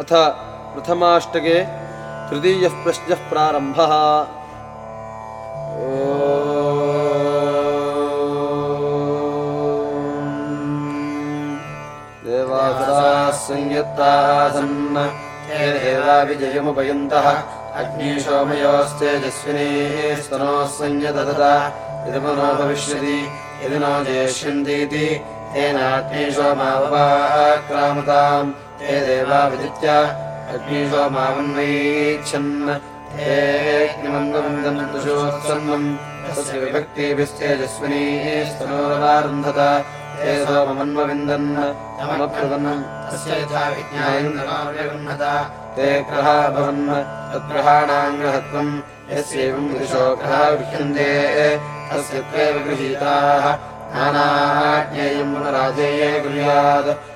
अथ प्रथमाष्टके तृतीयः प्रश्नः प्रारम्भः। देवासुराः संयत्तासन् हे देवा विजयमुपयन्तः यदि पुनो भविष्यति यदि नो जेष्यन्तीति तेनाग्निशोमावपाक्रामताम् तस्य यथा विज्ञायन्दनाव्यगृह्णत ते ग्रहा भवन् तद्ग्रहाणाङ्ग्रहत्वम् यस्यैवम् दिशो ग्रहा गृह्यन्ते तस्य त्वेव गृहीताः। नानाज्ञेयम् पुनराधेये कुर्यात्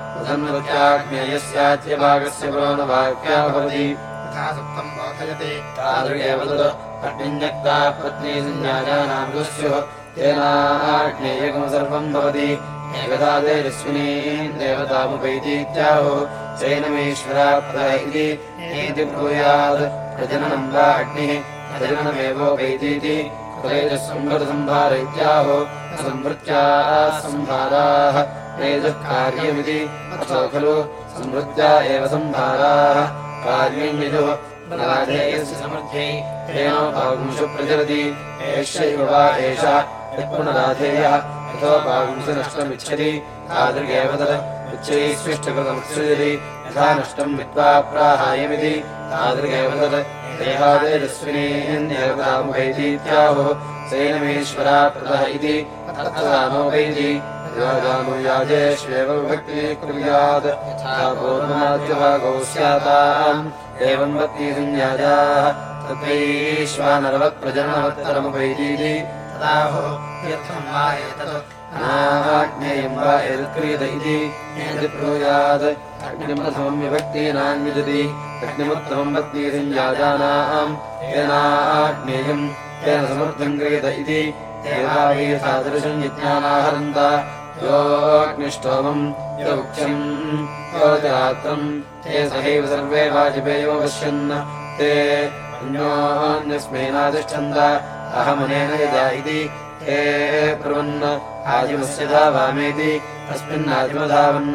प्रसन्नत्याज्ञेयस्याद्यभागस्य पुरोनवाक्या भवति। तथा सुप्तम् बोधयति तादृगेव तत् अग्निञ्जक्ता पत्नी संज्ञायानाम् दुस्युः तेनाग्नेयकम् सर्वम् भवति। एकदा तेजस्विनी देवतामुपैतीत्याहो। चैनमेश्वरा प्रदा इति इति ब्रूयात्। प्रजननम् वा अग्निः। प्रजननमेवोपैतीति तेजस्संभृतसम्भार इत्याहो तेजः कार्यमिति अथो खलु? संवृत्त्या एव सम्भाराः कार्यम् यजुः समृद्ध्यै तेनोपागुंशु प्रचलति एष्यैव वा एषा यत्पुनराधेयः। यथोपागुंसु नष्टमिच्छति। तादृगेव तत् उच्चैः यथा नष्टम् विद्वा प्राहायमिति तत् देहादेजस्विनीन्येवतामुपैतीत्याहुः सैनमेश्वरा प्रदः इति। तत्तदानोपैति याजानो याजेष्वेव विभक्तिः कुर्यात् यथा पूर्वमाद्यभागौ स्याताम् एवम् वक्ति संयाजाः तद्वैश्वानरवत्प्रजननवत्तरमुपैतीति तदाहो तीर्थम् वा एतत्। अनाज्ञेयम् वा एतत्क्रियत इति। यदि ब्रूयात् अग्निप्रथमम् विभक्तीनाम् विजति अग्निमुत्तमम् वक्ति संयाजानाम् तेनाज्ञेयम् तेन समर्थम् क्रियत इति। देवावीयसादृशम् यज्ञानाहरन्त योऽग्निष्टोमम् योक्ष्यम् योजरात्रम् ते सहैव सर्वे वाजपेयो पश्यन् ते अन्योन्यस्मेनातिष्ठन्त अहमनेन यदा इति ते ब्रुवन् आजिमस्य धावामेति तस्मिन्नाजिमधावन्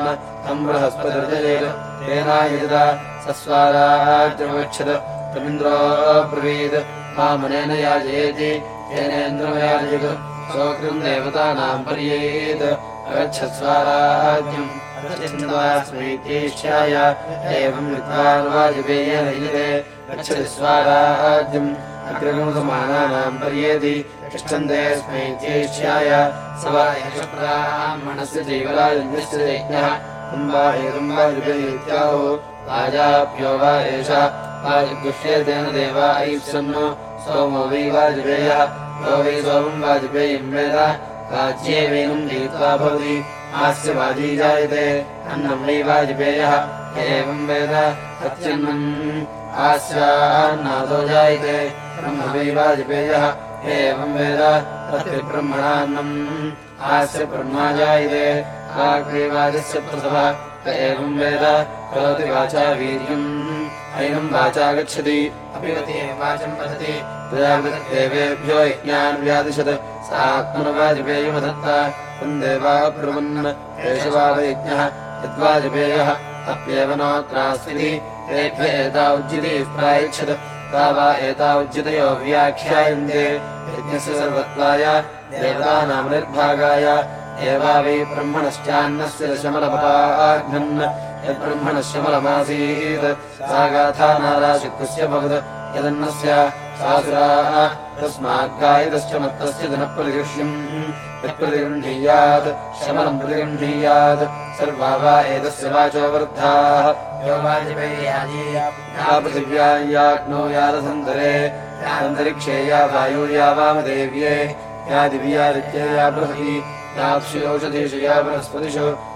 तम् बृहस्पतिर्जयेत् तेनायजदा सस्वाराज्यमगच्छत् तमिन्द्रो ब्रवीत् मामनेन याजयेति तेनेन्द्रमयाजयत् सोऽकृम् देवतानाम् पर्येत् अगच्छत्स्वाराज्यम् अस्मैत्येष्याय एवम् विद्वान् वाजपेयेन युजते गच्छति स्वाराज्यम् अग्रगुणसमानानाम् पर्येति तिष्ठन्ते स्मैत्येष्याय स वा एष ब्राह्मणस्य जैवराजन्यस्य यज्ञः कुम्बा एवम् वाजपेयीत्याहो वाजाप्यो वा एष। वाजगुह्येतेन देवा ऐप्सन्नो। सोमो वै वाजपेयः। वै सोमम् वाजपेयम् वेद राज्ये वेनुम् जीत्वा भवति। आस्य वाजी जायते। अन्नम् वै वाजपेयः। एवम् वेद अत्यन्नम्। आस्यान्नादो जायते। ब्रह्म वै वाजपेयः। एवम् वेद तत्ब्रह्मणान्नम् आस्य ब्रह्मा जायते। आग्रेवाजस्य प्रसवः। एवम् वेद करोति वाचा वीर्यम् ऐनम् वाचा गच्छति अपिवति वाचम् वदति देवेभ्यो यज्ञान् व्यादिशत्। सात्मनवाजपेयमदत्त। तम् देवा ब्रुवन् एषवादयज्ञः यद्वाजपेयः। अप्येव नोत्रास्ति तेभ्य एता उज्जिति प्रायच्छत्। ता वा एता उज्जितयो व्याख्यायन्ते। यज्ञस्य सर्वत्वाय देवतानाम् निर्भागाय। एवा वै ब्रह्मणश्चान्नस्य दशमलपपाघ्नन् यद्ब्रह्मणः शमलमासीत् सा यदन्नस्य सासुरा तस्माद्गायितश्च मत्तस्य जनप्रतिगृह्यम्। यत्प्रतिगृह्णीयात् शमनम् प्रतिगृह्णीयात्। सर्वा वा एतस्य वाचो वर्धाः यो पृथिव्या याग्नो यारसन्तरे अन्तरिक्षे या वायु या वामदेव्ये। या दिव्यादित्ये या बृहति। याप्स्योषधीषु या बृहस्पतिषु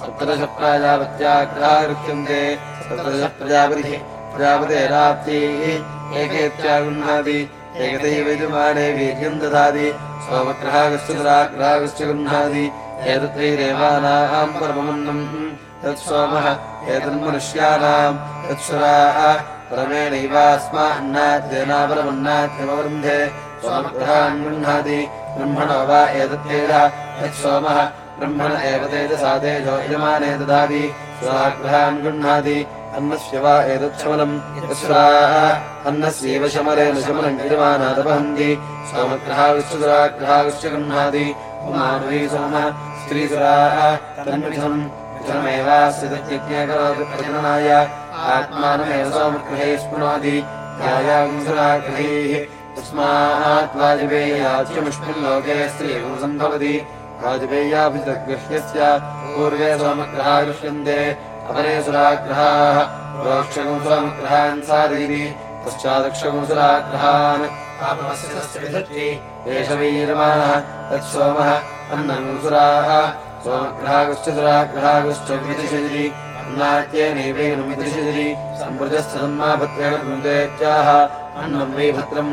सप्तदश प्राजापत्याग्रागृह्यन्ते सप्तदश प्रजापतिः प्रजापतेराप्तिः एकेत्यागृह्णाति एकदैव यजमाने वीर्यम् ददाति सोमग्रहागश्च दुराग्रहागश्च गृह्णाति एतत्रैदेवानाम् परममन्नम् तत्सोमः एतन्मनुष्याणाम् तत्सुराः परमेणैवास्मान्नाद्येनापरमन्नाद्यमवृन्धे सोमग्रहान् गृह्णाति ब्रह्मणो वा एतत्तेज। यत्सोमः। ब्रह्मण एव तेजसा तेजो यजमाने ददाति। स्वाग्रहान् गृह्णाति। अन्नस्य वा एतच्छमलम् यस्राः अन्नस्यैव शमलेन शमलम् यजमानादपहन्ति सोमग्रहाविश्च दुराग्रहाविश्च गृह्णाति। उमानुवी सोमः। स्त्रीसुराः। प्रजननाय। आत्मानमेव स्पुनोति यायागुंसुराग्रहैः तस्मात् वाजपेयाच्यमुष्मिन् लोके स्त्रीगुं सम्भवति वाजपेयाभितगृह्यस्य पूर्वे सोमग्रहा गृह्यन्ते अपरे सुराग्रहाः विधत्ति एष वीरमाणः तत्सोमः अन्नमुसुराः सोमग्रहागश्च सुराग्रहागश्च अन्नम् वै भद्रम्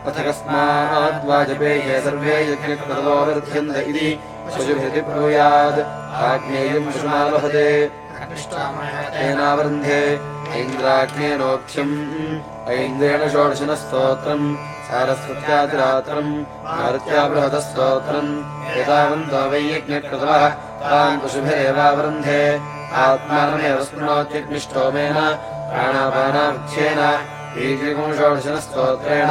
अथ तेनावृन्धे ऐन्द्राग्नेनोक्ष्यम्। ऐन्द्रेण षोडशिनः स्तोत्रम् सारस्वत्यातिरात्रम् भारत्या बृहतस्तोत्रम् एतावन्तो वै यज्ञकृतवः। तान् पशुभिरेवावृन्धे आत्मानमेव स्मृणोत्यग्निष्टोमेन प्राणापानामुख्येन वीर्यगुं षोडशिनस्तोत्रेण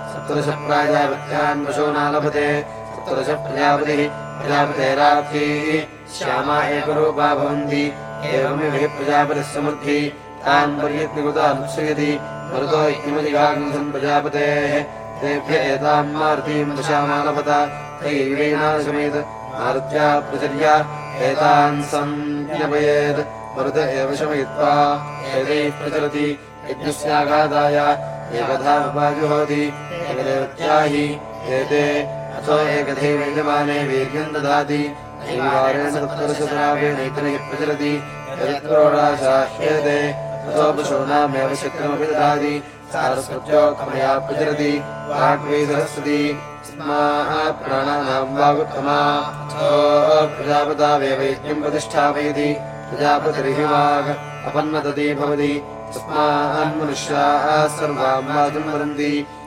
पशूना लभते सप्तदश प्रजापतिः प्रजापतेरार्थीः श्यामा एकरूपा भवन्ति। हि प्रजापतिः समृद्धि। तान् पर्यज्ञकृतानुत्सयति मरुतो यज्ञमजिगाग्निसम् प्रजापतेः। तेभ्य एताम् मारुतीम् दशामा लभत तैर्वीणासमेत मारुत्या प्रचर्या। एतान् सञ्ज्ञपयेत् मरुत एव शमयित्वा एतैः प्रचलति। यज्ञस्याघाताय। एकधामुपाजुहोति एकदेवत्याहि एते अथो एकधैव वीर्यम् ददाति प्रचलति यत्क्रोडाशाह्येते ततो पशूनामेव शक्रमपि ददाति सारस्वत्योत्तमया प्रचरति वाग्वै सरस्वती प्राणानाम् वागुत्तमा प्रजापतावेवैज्ञम् प्रतिष्ठापयति प्रजापतिर्हि वाग् अपन्नदति भवति तस्मान्मनुष्याः सर्वाम् वाचम् वदन्ति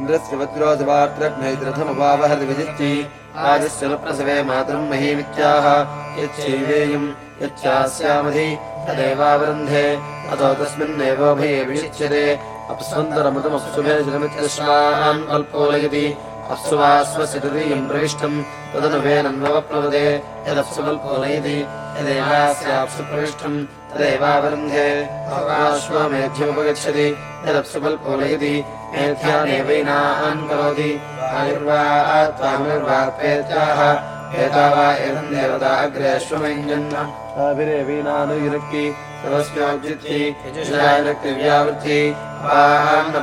इन्द्रस्य वज्रोजपात्रघ्नैत्रथमुपावहति विजित्यै राजस्य न प्रसवे मातरम् महीमित्याह। यच्छैवेयम् यच्चास्यामधि तदेवावरुन्धे। अतो तस्मिन्नेवोभये विशिच्यते अप्स्वन्तरमृतमप्सुभेजनमित्यश्वान् कल्पोलयति अप्सु वा स्वस्य तदीयम् प्रविष्टम् कल्पोलयति यदेवास्याप्सु प्रविष्टम् तदेवावरुन्धे। अश्वमेध्यमुपगच्छति यदप्सु मेध्यानेवैनान् करोति आयुर्वा त्वामिर्वाप्येत्याह एता वा एतम् देवता अग्रे अश्वमञ्जन्म ताभिरेवीनानुयुरक्ति सर्वस्योज्जित्ति यजुषायुरक्तिव्यावृत्ति।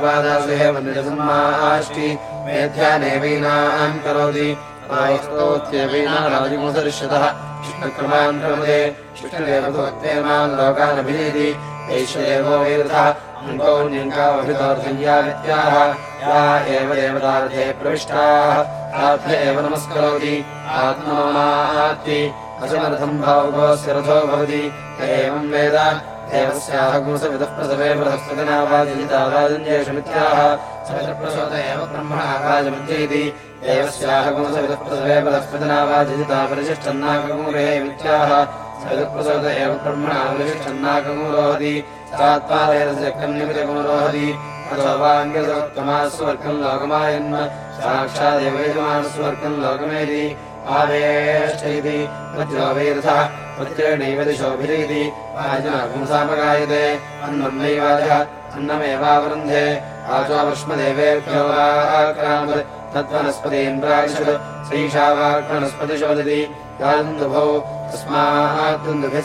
पादासुहे वन्यसम्माष्टि मेध्यानेवीनान् करोति राजिमुसरिष्यतः कृष्णक्रमान् प्रमदे कृष्णदेवतोत्तेमान् लोकानभिनेति ऐश्वदेवो वेदः एव देवतारथे प्रविष्टाः। ताभ्य एव नमस्करोति। आत्मनोमात्ति असमर्थम् भावगोऽस्य रथो भवति। एवम् वेद। देवस्याः गुणसविदः प्रसवे बृहस्पतिनावाजितावाजन्येषमित्याह सवितृप्रसोद एव देवस्याः गुणसविदः प्रसवे बृहस्पतिनावाजिता परिशिष्टन्नाकगुरे मित्याह सवितृप्रसोद एव ब्रह्मणः परिशिष्टन्नाकगुरोहति सात्पादयस्य कन्यमितगुरोहति अथो वाङ्गसोत्तमास्वर्गम् लोकमायन्म साक्षादेव यजमानस्वर्गम् लोकमेति। आवेष्ट इति वज्रो वेदः वज्रेणैव दिशोभिरीति वाजनागुंसामगायते अन्नम्नैवाजः अन्नमेवावरुन्धे वाचो वृष्मदेवेभ्यो वाक्रामत् तद्वनस्पतीन् प्राविशत् सैषा वाक्वनस्पतिशोदति। यादुन्दुभौ तस्मात् दुन्दुभिः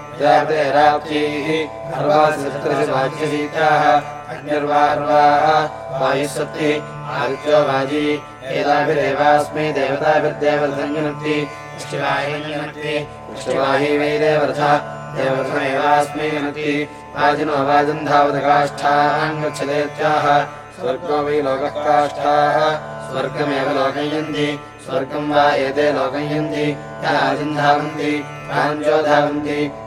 प्रजापतेराप्तीः अर्वासि सप्तदशवाच्यसीताः अग्निर्वार्वाः वायुः आदित्यो वाजी एताभिरेवास्मै देवताभिर्देवर्थञ्जनन्ति शिवायनन्ति शिवाहि वै देवर्थः देवर्थमेवास्मै जनति वाजिनो गच्छतेत्याह स्वर्गो वै लोकः काष्ठाः स्वर्गमेव लोकयन्ति स्वर्गम् वा एते लोकयन्ति प्राञ्चो धावन्ति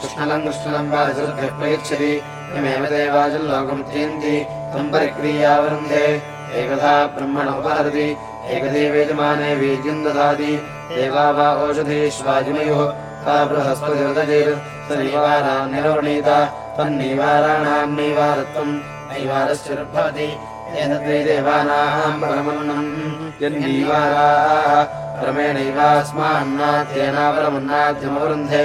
कृष्णलम् कृष्णलम् वा चतुर्भ्यः प्रयच्छति यमेव ते वाचम् लोकमुज्जयन्ति तम् परिक्रियावरुन्धे एकधा ब्रह्मण उपहरति एकदेवेजमाने वीर्यम् ददाति देवा वा ओषधीष्वाजिमयुः सा बृहस्पतिर्दजेत् स निवारान् निरवणीत तन्निवाराणाम् नैवारत्वम् नैवारश्चिर्भवति एतद्वै देवानाम् परमन्नम् यन्नीवाराः। परमेणैवास्मान्नाद्येनापरमन्नाद्यमवरुन्धे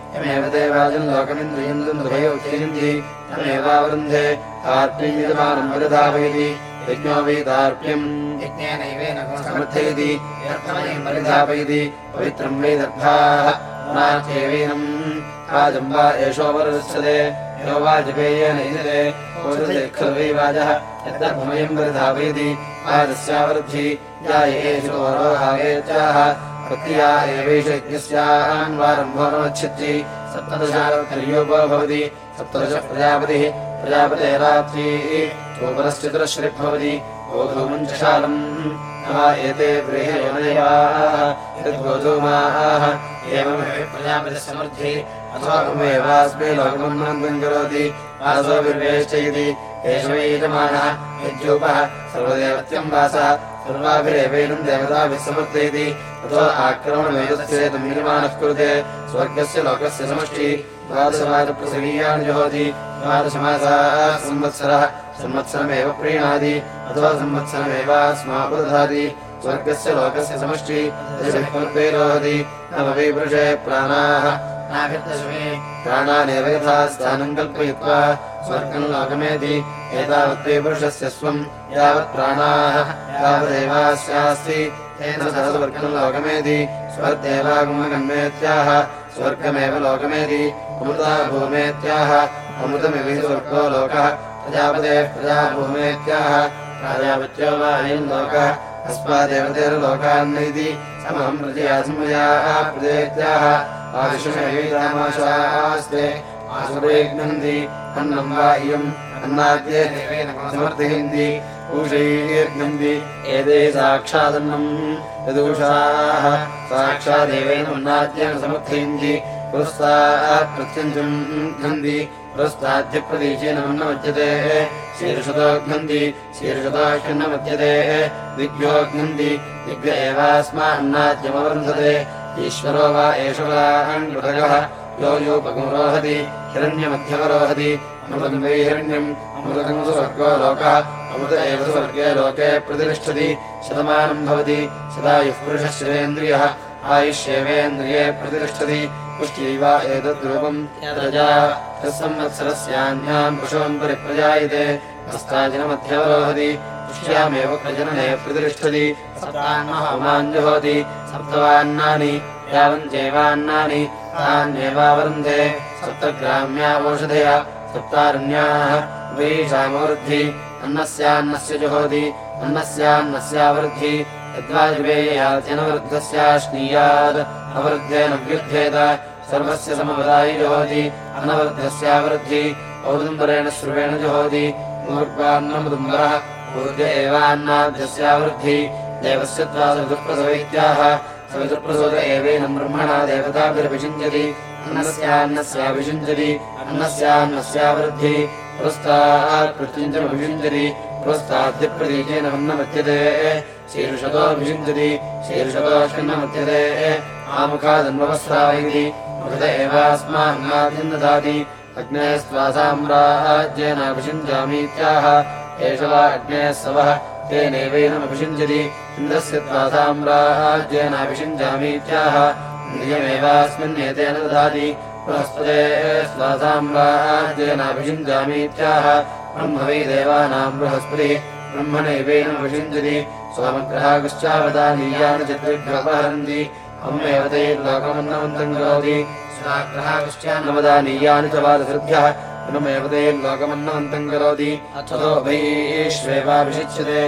यमेव देवाजम् लोकमिन्द्रियम् दुभयोक्तियन्ति तमेवावृन्धे तार्प्यमानम् परिधापयति यज्ञो वै तार्प्यम्। यज्ञेनैवेन समर्थयति परिधापयति पवित्रम् वै दर्भाः वाजम् वा एषोपरुच्यते यो इजते ओजते खलु वै वाजः यद्दर्भमयम् परिधापयति वाजस्यावृद्धि या एषो रोहावेत्याः पत्या एवैषज्ञस्यान्वारम्भोच्छित्यै सप्तदशार्योपो भवति सप्तदशः प्रजापतिः। प्रजापतेरात्रिः गोपरश्चतुरश्रिर्भवति गोधूमञ्चालम् एते गृहेणदेवाः एवमेव प्रजापतिसमर्थि। अथवामेवास्मै लोकमन्नन्दम् करोति। आसोऽपि विर्वेष्टयति। एष वै यजमानः यज्योपः सर्वदेवत्यम् वासः। सर्वाभिरेवैनम् देवताभिः समर्थयति अथो आक्रमणमेतस्येतम् निर्माणः कुरुते। स्वर्गस्य लोकस्य समष्टि। द्वादशमासप्रसवीयानि जुहोति। द्वादशमासाः संवत्सरः। संवत्सरमेव प्रीणाति अथवा संवत्सरमेवास्मापुदधाति। स्वर्गस्य लोकस्य समष्टि। दशभिरोहति नववै पुरुषे प्राणाः। प्राणानेव यथा स्थानम् कल्पयित्वा स्वर्गम् लोकमेति एतावत्त्वे पुरुषस्य स्वम् यावत् प्राणाः यावदेवास्यास्ति। तेन सह स्वर्गम् लोकमेति स्वर्देवागमगम्येत्याह स्वर्गमेव लोकमेति अमृता भूमेत्याह अमृतमिव स्वर्गो लोकः, प्रजापतेः प्रजाभूमेत्याह प्राजापत्यो वा अयम् लोकः अस्मादेवतेर्लोकान्नैति समहम् प्रजयासमयाः प्रजेत्याह एते साक्षादन्नम् यदूषाः साक्षादेवेन अन्नाद्येन समर्थयन्ति। पुरस्तात् प्रत्यञ्चम् घ्नन्ति पुरस्ताद्यप्रदेशेन मन्नमज्यते शीर्षतो घ्नन्ति शीर्षतोऽन्नमज्यते दिग्भ्यो घ्नन्ति दिग्भ्य एवास्मान्नाद्यमवृन्धते ईश्वरो वा एष योपगुरोहति हिरण्यमध्यवरोहति अमृतम् वै हिरण्यम् अमृतम् स्वर्गो लोकः। अमृत एव स्वर्गे लोके प्रतिष्ठति शतमानम् भवति। सदा युः पुरुषः शिवेन्द्रियः आयुष्येवेन्द्रिये प्रतिष्ठति। पुष्ट्यैव एतद्रूपम् प्रजा तत्संवत्सरस्यान्याम् पुरुषोम् परिप्रजायते हस्ताजनमध्यवरोहति प्रजनने प्रतिष्ठति। सप्तान्महोमाञ्जुहोति सप्तवान्नानि। यावञ्चैवान्नानि तान्येवावरुन्धे। सप्तग्राम्यावोषधया। सप्तारण्याः। वैषामवृद्धि। अन्नस्यान्नस्य जुहोति। अन्नस्यान्नस्यावृद्धि। यद्वाजपेययात्यनवृद्धस्याश्नीयात् अवृद्धेन व्युध्येत सर्वस्य समवदायि जुहोति। अनवृद्धस्यावृद्धि। औदुम्बरेण श्रुवेण जुहोति। मूर्वान्नमुदुम्बरः ऊर्ज एवान्नाद्यस्यावृद्धि देवस्य द्वादशप्रसवैत्याः सवितुप्रसोद एवेन ब्रह्मणा देवताभिरभिषिञ्जति अन्नस्यान्नस्याभिषिञ्जति अन्नस्यान्नस्यावृद्धि। वन्नमध्यते शीर्षतोऽभिषिञ्जति शीर्षतोऽश्विन्नमध्यते आमुखादन्वस्रावयति मृत एवास्मान्नाद्यम् ददाति अग्ने स्वासाम्राज्येनाभिषिञ्जामीत्याह एष वा अग्नेः सवः तेनैवैनमभिषिञ्जति इन्द्रस्य त्वा साम्राज्येनाभिषिञ्जामीत्याह इन्द्रियमेवास्मिन्नेतेन ददाति। बृहस्पते स्वासाम्राज्येनाभिषिञ्जामीत्याह ब्रह्म वै देवानाम् बृहस्पतिः ब्रह्मणैवैनमभिषिञ्जति सोमग्रहागश्चावदानीयानि चतुर्भ्योपहरन्ति अम्मेव तैर्लोकमन्नवन्तम् करोति। स्वाग्रहाविष्ट्यान्नवदानीयानि नवदानीयानि च वादसृभ्यः इममेव तैर्लोकमन्नवन्तम् करोति अथो वैश्वेवाभिषिच्यते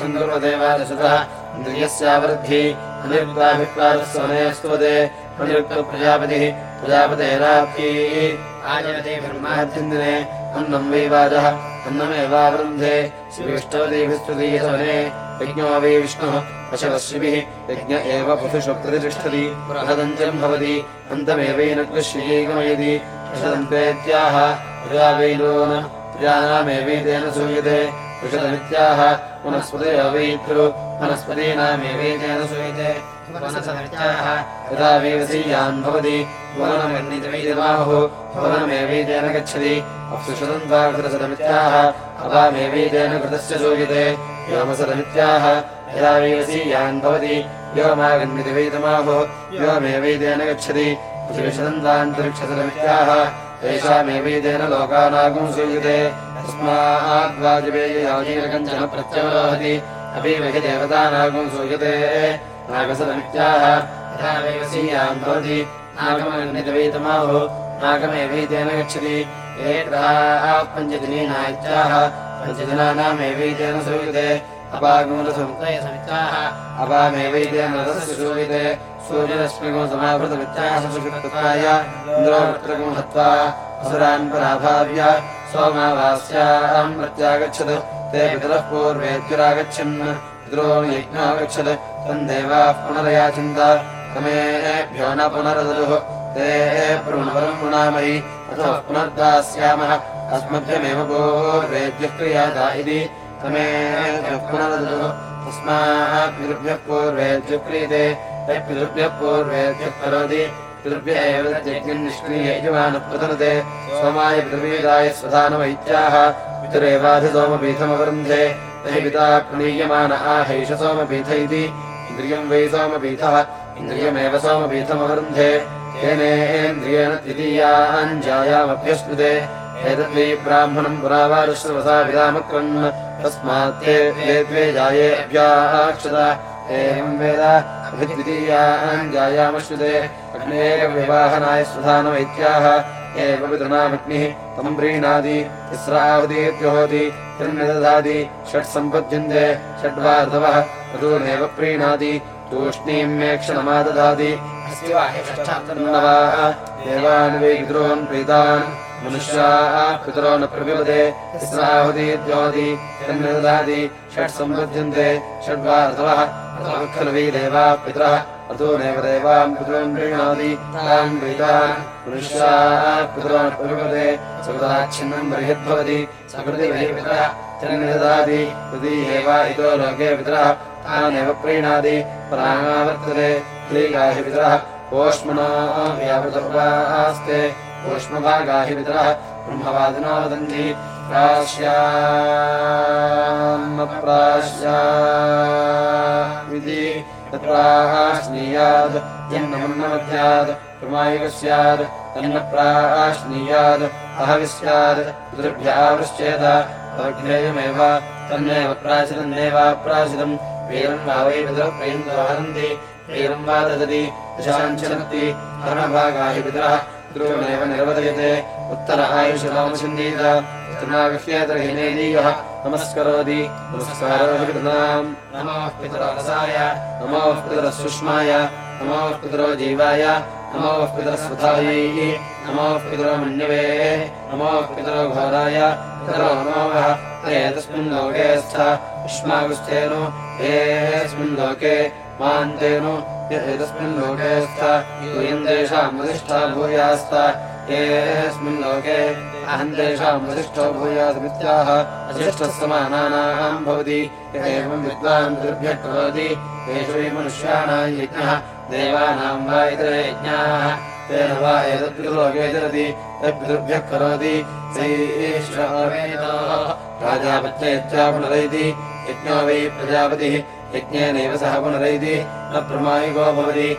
सन्दर्भदेवादशतः इन्द्रियस्यावृद्धि अनिरुक्ताभिप्राजस्वनेस्त्वते अनिरुक्तप्रजापतिः प्रजापतेराप्ती। आजयते ब्रह्मा चिन्तने अन्नम् वै वाजः। अन्नमेवावृन्धे श्रीविष्टवतीभिस्तुतीयसवने यज्ञो वै विष्णुः। पशवश्रिभिः यज्ञ एव पशुषु प्रतिष्ठति बृहदन्त्यम् भवति। अन्तमेवैनकृष्यैकमयति ऋषदन्तेत्याह प्रजा वै नून प्रजानामेवैतेन सूयते ऋषदमित्याह वनस्पतयो वै पितृ वनस्पतीनामेवैतेन वनसमित्याः यदा वैवसीयान् भवति भवनमेवैतेन गच्छति। अप्सुषदन्ताकृतसदमित्याह अपामेवैतेन कृतस्य सूयते व्योमसदमित्याह यदा वैवसीयान् भवति व्योमागन्नितिवैतमाहुः व्योमेवैतेन गच्छति पृथिविषदन्तान्तरिक्षसलमित्याह तेषामेवैतेन लोकानागुं सूयते। तस्माद्वाजपेययाजीरकञ्चन प्रत्यवरोहति। अपि वहि देवतानागुं सूयते। नागसलमित्याह यथा वैवसीयान् भवति। नागमग्नितवैतमाहो नागमेवैतेन गच्छति। एताः पञ्चदिनीना इत्याह पञ्चदिनानामेवैतेन सूयते। अपागमनसमुदयसमित्याह अपामेवैतेन रथस्य सूयते सूर्यरश्मिगो समावृतमित्याह इन्द्रो हत्वा असुरान् पराभाव्य सोमावास्याम् प्रत्यागच्छत्। ते पितरः पूर्वेद्युरागच्छन् पितरो तम् देवाः पुनरयाचिन्त, तमेभ्यो न पुनरदुः ते पुनवरम् पुणामहि अथः पुनर्दास्यामः। अस्मभ्यमेव पूर्वेद्युः क्रियाता इति, तमेभ्यः पुनरदुः तस्मात् पूर्वेद्युः क्रियते। एव यज्ञम् सोमाय स्वधानवैत्याः पिता प्रणीयमान आहैष सोमपीठ इति। इन्द्रियम् वै सोमपीठः, इन्द्रियमेव सोमपीठमवरुन्धे। तेनेन्द्रियेण ब्राह्मणम् पुरावारुश्रवसा तस्मात् ते द्वे जाये अभ्याक्षत स्वधानवैत्याः एव प्रीणादि तिस्रावतीर्जुहोति तिर्निदधाति षट् सम्पद्यन्ते षड्वार्धवः। ऋतूनेव प्रीणाति तूष्णीम्येक्षणमादधाति देवान् वै पितॄन् प्रीतान्। मनुष्याः पितरो न प्रविपदे। तिस्राहुतीर्जोति तिर्निदधाति षट् सम्पद्यन्ते षड्वार्धवः खलु वै देवाः पितरः अतोनेव देवाम् पितॄन् प्रीणादि तान् प्रीतान् मनुष्याः पितॄन् प्रविपदे सकृताच्छिन्नम् बृहद्भवति सकृति वै पितरः तिर्निदधाति कृति एव इतो लोके पितरः तानेव प्रीणादि परामावर्तते क्लीगाहि पितरः ओष्मणो व्यावृतर्वास्ते ओष्मभागाहि पितरः ब्रह्मवादिनो वदन्ति प्राश्यान्नप्राश्याविधि तत्राश्नीयात् यन्नमन्नमध्यात् प्रमायुः स्यात् तन्न प्राश्नीयात् अहवि स्यात् पितृभ्यावृश्चेत अवज्ञेयमेव तन्नेव प्राचितम् देवाप्राचितम् वीरम् वा वै पितरः प्रयन्तवहन्ति वीरम् वा ददति दशाञ्चलन्ति धर्मभागा हि पितरः पितॄनेव निर्वदयते उत्तर आयुषरामचिन्दीत पितृनागह्येतर्हिनेदीयः नमस्करोति नमस्कारोऽपितॄणाम् नमः पितरसाय नमो पितरसुष्माय नमो पितरो जीवाय नमो पितरस्वधायै नमो पितरो मन्यवे नमो पितरो घोराय पितरो नमोः तस्मिन् लोके स्थ युष्मागुस्थेनु येऽस्मिन् लोके मान्तेनु एतस्मिन् लोके स्थ यूयम् भूयास्त येऽस्मिन् लोके अहम् तेषाम् वसिष्ठो भूयासमित्याह वसिष्ठः समानानाम् भवति। एवम् विद्वान् दुर्भ्यः करोति एषु वै मनुष्याणाम् यज्ञः देवानाम् वा तेन वा करोति। पुनरैति यज्ञो वै प्रजापतिः, यज्ञेनैव सह पुनरैति न प्रमायिको भवति।